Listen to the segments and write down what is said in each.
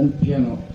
un piano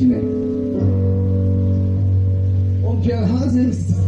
nicht mehr. Und wir haben es.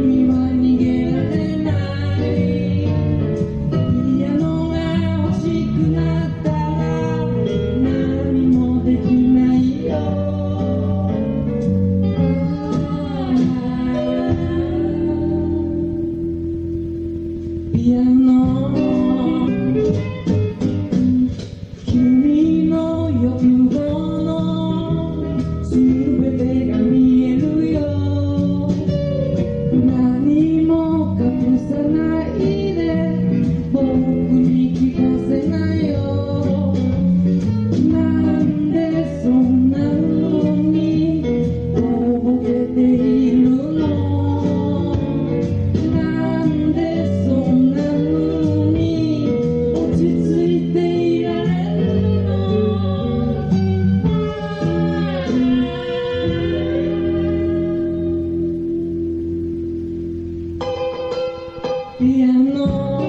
Senhor.